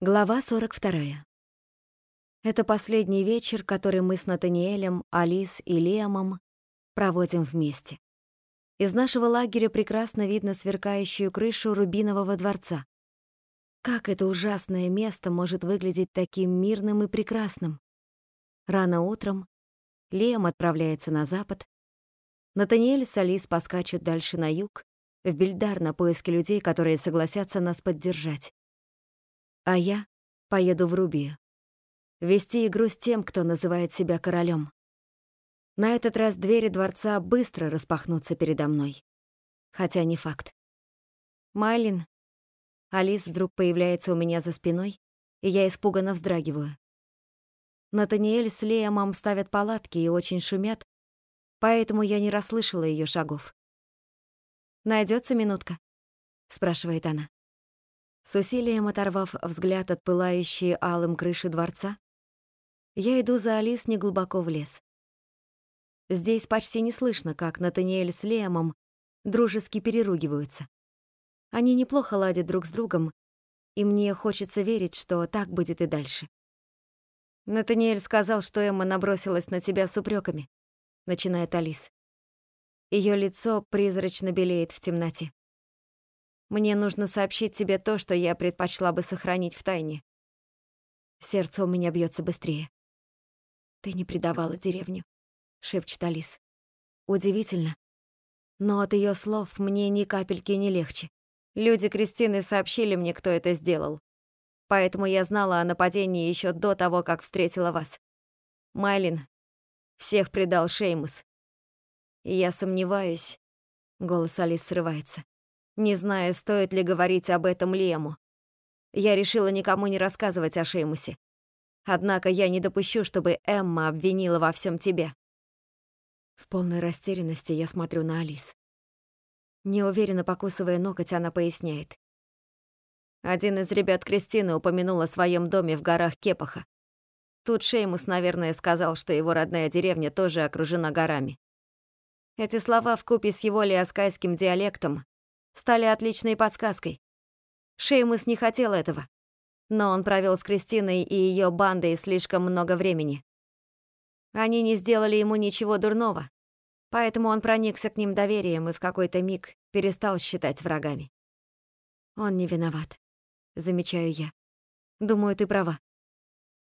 Глава 42. Это последний вечер, который мы с Натаниэлем, Алис и Лемом проводим вместе. Из нашего лагеря прекрасно видно сверкающую крышу Рубинового дворца. Как это ужасное место может выглядеть таким мирным и прекрасным? Рано утром Лем отправляется на запад, Натаниэль с Алис поскачут дальше на юг, в Бельдар на поиски людей, которые согласятся нас поддержать. А я поеду в Рубию. Вести игру с тем, кто называет себя королем. На этот раз двери дворца быстро распахнутся передо мной. Хотя не факт. Майлин. Алис вдруг появляется у меня за спиной, и я испуганно вздрагиваю. Натаниэль с Леомом ставят палатки и очень шумят, поэтому я не расслышала ее шагов. Найдется минутка?» — спрашивает она. С усилием оторвав взгляд от пылающей алым крыши дворца, я иду за Алис неглубоко в лес. Здесь почти не слышно, как Натаниэль с Лемом дружески переругиваются. Они неплохо ладят друг с другом, и мне хочется верить, что так будет и дальше. Натаниэль сказал, что Эмма набросилась на тебя с упреками, начинает Алис. Ее лицо призрачно белеет в темноте. Мне нужно сообщить тебе то, что я предпочла бы сохранить в тайне. Сердце у меня бьется быстрее. Ты не предавала деревню, шепчет Алис. Удивительно, но от ее слов мне ни капельки не легче. Люди Кристины сообщили мне, кто это сделал. Поэтому я знала о нападении еще до того, как встретила вас. Майлин всех предал Шеймус. Я сомневаюсь. Голос Алис срывается не зная, стоит ли говорить об этом Лему. Я решила никому не рассказывать о Шеймусе. Однако я не допущу, чтобы Эмма обвинила во всем тебя. В полной растерянности я смотрю на Алис. Неуверенно покусывая ноготь, она поясняет. Один из ребят Кристины упомянул о своем доме в горах Кепаха. Тут Шеймус, наверное, сказал, что его родная деревня тоже окружена горами. Эти слова вкупе с его лиаскайским диалектом стали отличной подсказкой. Шеймус не хотел этого, но он провел с Кристиной и ее бандой слишком много времени. Они не сделали ему ничего дурного, поэтому он проникся к ним доверием и в какой-то миг перестал считать врагами. Он не виноват, замечаю я. Думаю, ты права.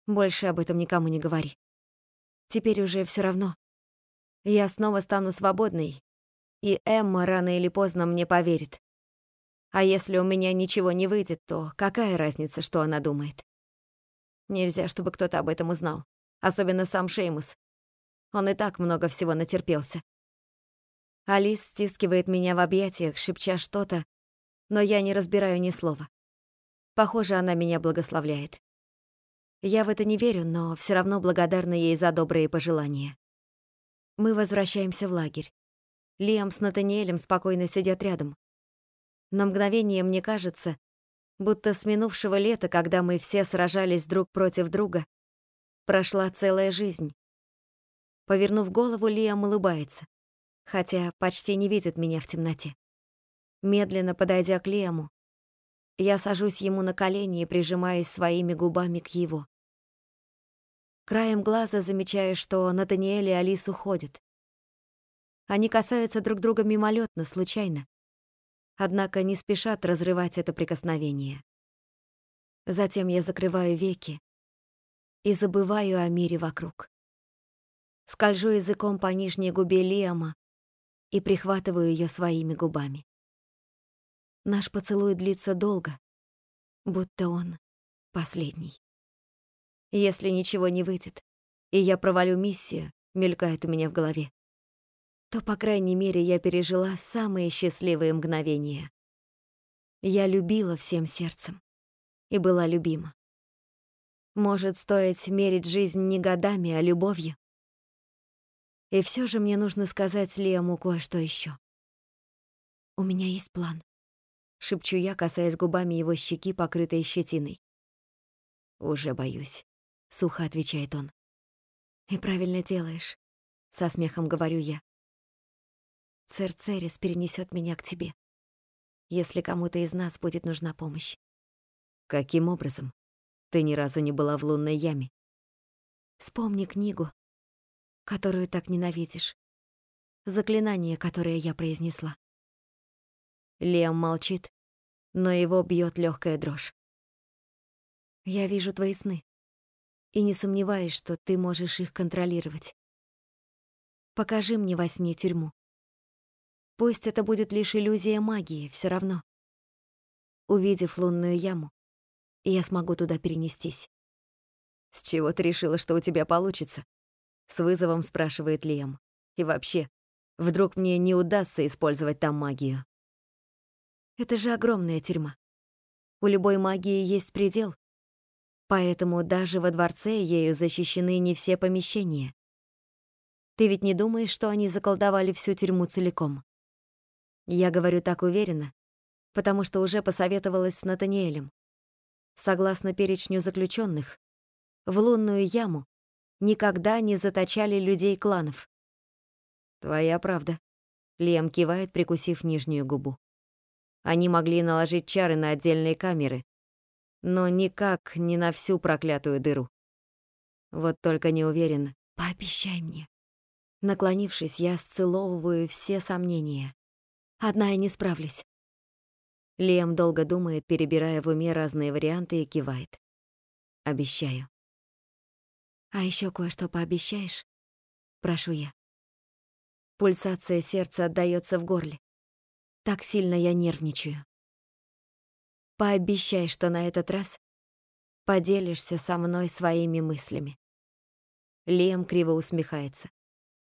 Больше об этом никому не говори. Теперь уже все равно. Я снова стану свободной и Эмма рано или поздно мне поверит. А если у меня ничего не выйдет, то какая разница, что она думает? Нельзя, чтобы кто-то об этом узнал. Особенно сам Шеймус. Он и так много всего натерпелся. Алис стискивает меня в объятиях, шепча что-то, но я не разбираю ни слова. Похоже, она меня благословляет. Я в это не верю, но все равно благодарна ей за добрые пожелания. Мы возвращаемся в лагерь. Лиам с Натаниэлем спокойно сидят рядом. На мгновение мне кажется, будто с минувшего лета, когда мы все сражались друг против друга, прошла целая жизнь. Повернув голову, Лиам улыбается, хотя почти не видит меня в темноте. Медленно подойдя к Лиаму, я сажусь ему на колени и прижимаюсь своими губами к его. Краем глаза замечаю, что Натаниэль и Алис уходят. Они касаются друг друга мимолетно, случайно. Однако не спешат разрывать это прикосновение. Затем я закрываю веки и забываю о мире вокруг. Скольжу языком по нижней губе Лиама и прихватываю ее своими губами. Наш поцелуй длится долго, будто он последний. Если ничего не выйдет, и я провалю миссию, мелькает у меня в голове, то, по крайней мере, я пережила самые счастливые мгновения. Я любила всем сердцем и была любима. Может, стоит мерить жизнь не годами, а любовью? И все же мне нужно сказать Лиаму кое-что еще. «У меня есть план», — шепчу я, касаясь губами его щеки, покрытой щетиной. «Уже боюсь», — сухо отвечает он. «И правильно делаешь», — со смехом говорю я. Церцерис перенесет меня к тебе, если кому-то из нас будет нужна помощь. Каким образом? Ты ни разу не была в лунной яме. Вспомни книгу, которую так ненавидишь. Заклинание, которое я произнесла. Лем молчит, но его бьет легкая дрожь. Я вижу твои сны и не сомневаюсь, что ты можешь их контролировать. Покажи мне во сне тюрьму. Пусть это будет лишь иллюзия магии, все равно. Увидев лунную яму, я смогу туда перенестись. «С чего ты решила, что у тебя получится?» С вызовом спрашивает Лиам. «И вообще, вдруг мне не удастся использовать там магию?» Это же огромная тюрьма. У любой магии есть предел. Поэтому даже во дворце ею защищены не все помещения. Ты ведь не думаешь, что они заколдовали всю тюрьму целиком? Я говорю так уверенно, потому что уже посоветовалась с Натаниэлем. Согласно перечню заключенных, в лунную яму никогда не заточали людей кланов. Твоя правда. Лем кивает, прикусив нижнюю губу. Они могли наложить чары на отдельные камеры, но никак не на всю проклятую дыру. Вот только не уверен. Пообещай мне. Наклонившись, я сцеловываю все сомнения. Одна я не справлюсь. Лем долго думает, перебирая в уме разные варианты и кивает. Обещаю. А еще кое-что пообещаешь? Прошу я. Пульсация сердца отдаётся в горле. Так сильно я нервничаю. Пообещай, что на этот раз поделишься со мной своими мыслями. Лем криво усмехается.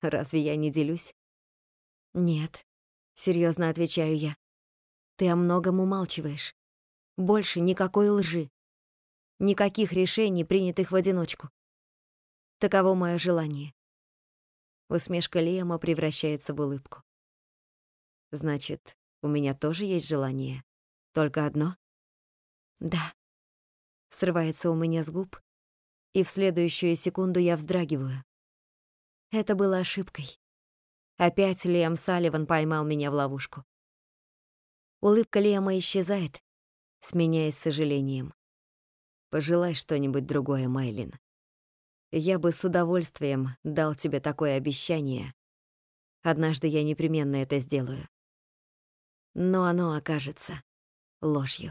Разве я не делюсь? Нет, серьезно отвечаю я. Ты о многом умалчиваешь. Больше никакой лжи. Никаких решений, принятых в одиночку. Таково мое желание. Усмешка Лема превращается в улыбку. Значит, у меня тоже есть желание. Только одно? Да. Срывается у меня с губ, и в следующую секунду я вздрагиваю. Это было ошибкой. Опять Лиам Салливан поймал меня в ловушку. Улыбка Лиама исчезает, сменяясь сожалением. Пожелай что-нибудь другое, Майлин. Я бы с удовольствием дал тебе такое обещание. Однажды я непременно это сделаю но оно окажется ложью.